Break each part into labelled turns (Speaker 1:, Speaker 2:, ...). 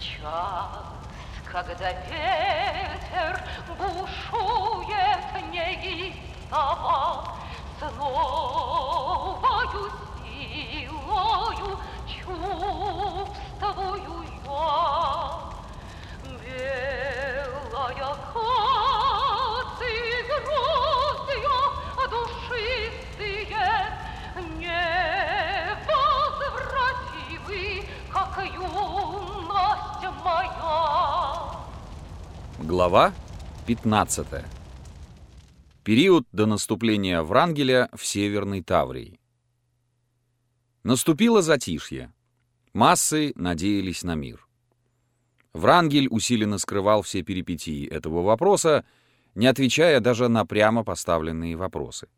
Speaker 1: час, когда ветер бушует неистово, с новою
Speaker 2: Глава 15. Период до наступления Врангеля в Северной Таврии. Наступило затишье. Массы надеялись на мир. Врангель усиленно скрывал все перипетии этого вопроса, не отвечая даже на прямо поставленные вопросы.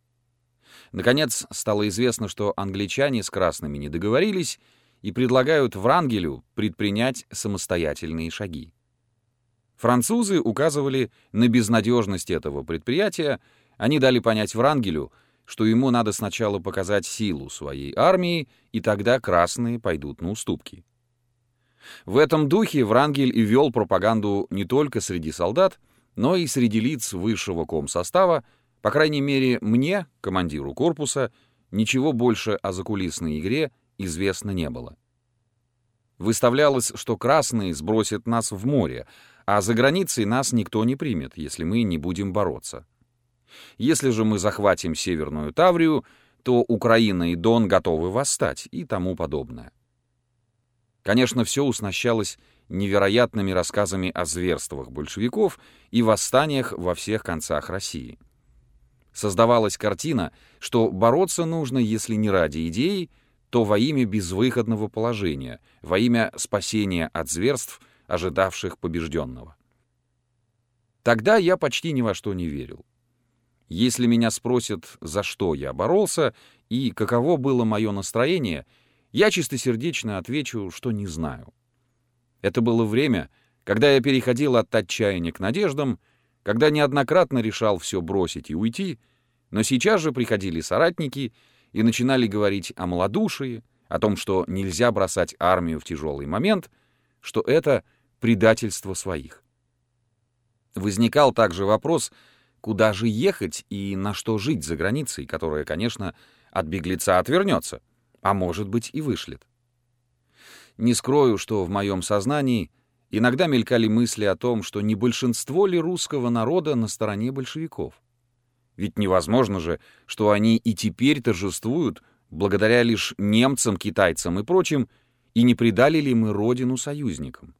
Speaker 2: Наконец, стало известно, что англичане с красными не договорились и предлагают Врангелю предпринять самостоятельные шаги. Французы указывали на безнадежность этого предприятия, они дали понять Врангелю, что ему надо сначала показать силу своей армии, и тогда красные пойдут на уступки. В этом духе Врангель и вел пропаганду не только среди солдат, но и среди лиц высшего комсостава, по крайней мере, мне, командиру корпуса, ничего больше о закулисной игре известно не было. Выставлялось, что красные сбросят нас в море, а за границей нас никто не примет, если мы не будем бороться. Если же мы захватим Северную Таврию, то Украина и Дон готовы восстать и тому подобное. Конечно, все уснащалось невероятными рассказами о зверствах большевиков и восстаниях во всех концах России. Создавалась картина, что бороться нужно, если не ради идеи, то во имя безвыходного положения, во имя спасения от зверств, ожидавших побежденного. Тогда я почти ни во что не верил. Если меня спросят, за что я боролся и каково было мое настроение, я чистосердечно отвечу, что не знаю. Это было время, когда я переходил от отчаяния к надеждам, когда неоднократно решал все бросить и уйти, но сейчас же приходили соратники и начинали говорить о малодушии, о том, что нельзя бросать армию в тяжелый момент, что это предательство своих. Возникал также вопрос, куда же ехать и на что жить за границей, которая, конечно, от беглеца отвернется, а может быть и вышлет. Не скрою, что в моем сознании иногда мелькали мысли о том, что не большинство ли русского народа на стороне большевиков. Ведь невозможно же, что они и теперь торжествуют благодаря лишь немцам, китайцам и прочим, и не предали ли мы родину союзникам.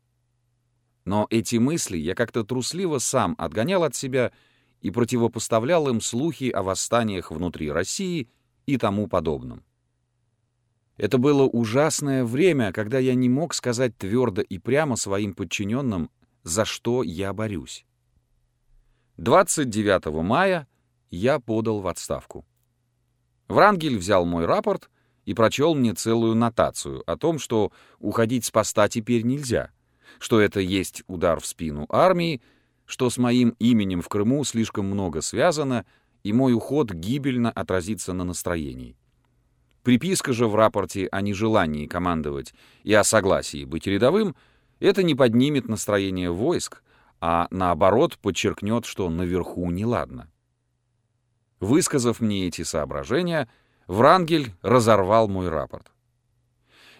Speaker 2: Но эти мысли я как-то трусливо сам отгонял от себя и противопоставлял им слухи о восстаниях внутри России и тому подобном. Это было ужасное время, когда я не мог сказать твердо и прямо своим подчиненным, за что я борюсь. 29 мая я подал в отставку. Врангель взял мой рапорт и прочел мне целую нотацию о том, что уходить с поста теперь нельзя, что это есть удар в спину армии, что с моим именем в Крыму слишком много связано, и мой уход гибельно отразится на настроении. Приписка же в рапорте о нежелании командовать и о согласии быть рядовым это не поднимет настроение войск, а наоборот подчеркнет, что наверху неладно. Высказав мне эти соображения, Врангель разорвал мой рапорт.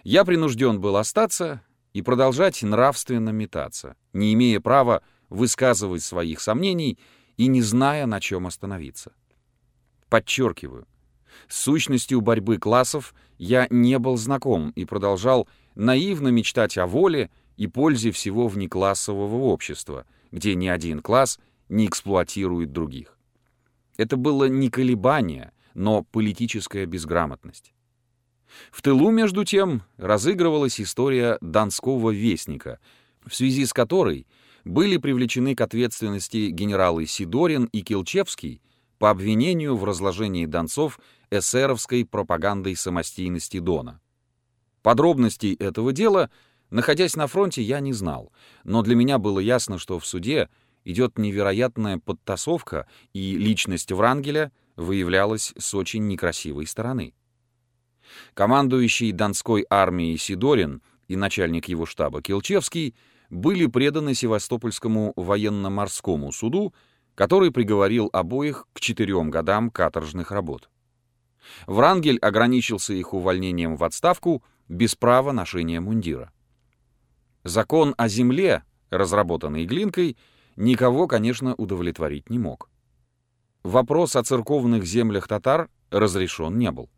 Speaker 2: Я принужден был остаться и продолжать нравственно метаться, не имея права высказывать своих сомнений и не зная, на чем остановиться. Подчеркиваю, с сущностью борьбы классов я не был знаком и продолжал наивно мечтать о воле и пользе всего внеклассового общества, где ни один класс не эксплуатирует других. Это было не колебание, но политическая безграмотность. В тылу, между тем, разыгрывалась история Донского вестника, в связи с которой были привлечены к ответственности генералы Сидорин и Килчевский по обвинению в разложении донцов эсеровской пропагандой самостийности Дона. Подробностей этого дела, находясь на фронте, я не знал, но для меня было ясно, что в суде идет невероятная подтасовка, и личность Врангеля выявлялась с очень некрасивой стороны. Командующий Донской армией Сидорин и начальник его штаба Келчевский были преданы Севастопольскому военно-морскому суду, который приговорил обоих к четырем годам каторжных работ. Врангель ограничился их увольнением в отставку без права ношения мундира. Закон о земле, разработанный Глинкой, никого, конечно, удовлетворить не мог. Вопрос о церковных землях татар разрешен не был.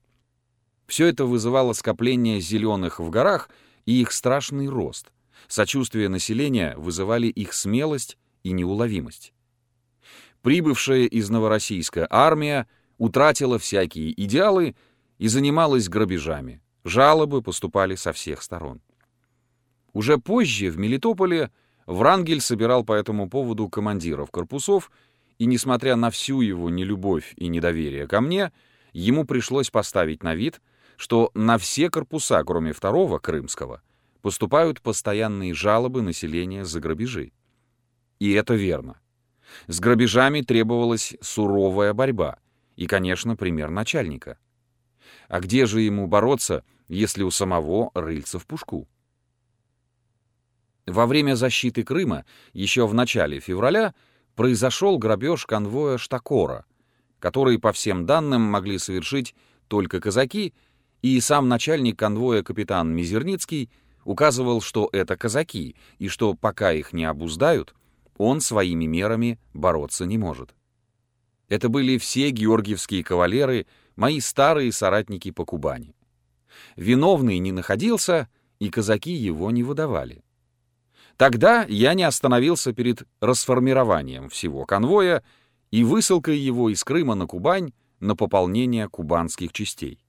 Speaker 2: Все это вызывало скопление зеленых в горах и их страшный рост. Сочувствие населения вызывали их смелость и неуловимость. Прибывшая из Новороссийска армия утратила всякие идеалы и занималась грабежами. Жалобы поступали со всех сторон. Уже позже в Мелитополе Врангель собирал по этому поводу командиров корпусов, и, несмотря на всю его нелюбовь и недоверие ко мне, ему пришлось поставить на вид, что на все корпуса, кроме второго, крымского, поступают постоянные жалобы населения за грабежи. И это верно. С грабежами требовалась суровая борьба и, конечно, пример начальника. А где же ему бороться, если у самого рыльца в пушку? Во время защиты Крыма, еще в начале февраля, произошел грабеж конвоя Штакора, который, по всем данным, могли совершить только казаки, и сам начальник конвоя капитан Мизерницкий указывал, что это казаки, и что пока их не обуздают, он своими мерами бороться не может. Это были все георгиевские кавалеры, мои старые соратники по Кубани. Виновный не находился, и казаки его не выдавали. Тогда я не остановился перед расформированием всего конвоя и высылкой его из Крыма на Кубань на пополнение кубанских частей.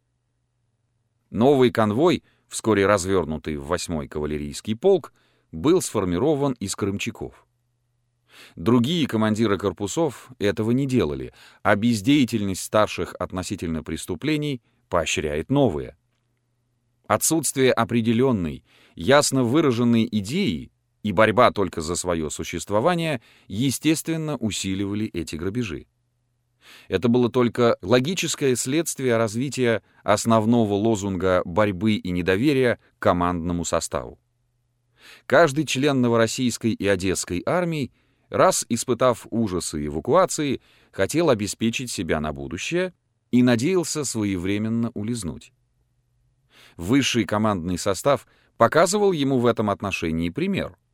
Speaker 2: Новый конвой, вскоре развернутый в 8-й кавалерийский полк, был сформирован из крымчаков. Другие командиры корпусов этого не делали, а бездеятельность старших относительно преступлений поощряет новые. Отсутствие определенной, ясно выраженной идеи и борьба только за свое существование, естественно, усиливали эти грабежи. Это было только логическое следствие развития основного лозунга борьбы и недоверия к командному составу. Каждый член Новороссийской и Одесской армий, раз испытав ужасы эвакуации, хотел обеспечить себя на будущее и надеялся своевременно улизнуть. Высший командный состав показывал ему в этом отношении пример —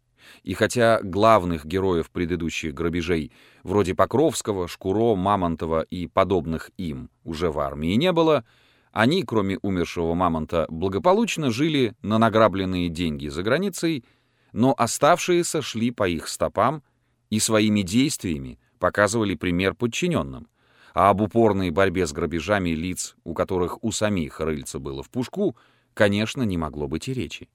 Speaker 2: и хотя главных героев предыдущих грабежей, вроде Покровского, Шкуро, Мамонтова и подобных им, уже в армии не было, они, кроме умершего Мамонта, благополучно жили на награбленные деньги за границей, но оставшиеся шли по их стопам и своими действиями показывали пример подчиненным, а об упорной борьбе с грабежами лиц, у которых у самих рыльца было в пушку, конечно, не могло быть и речи.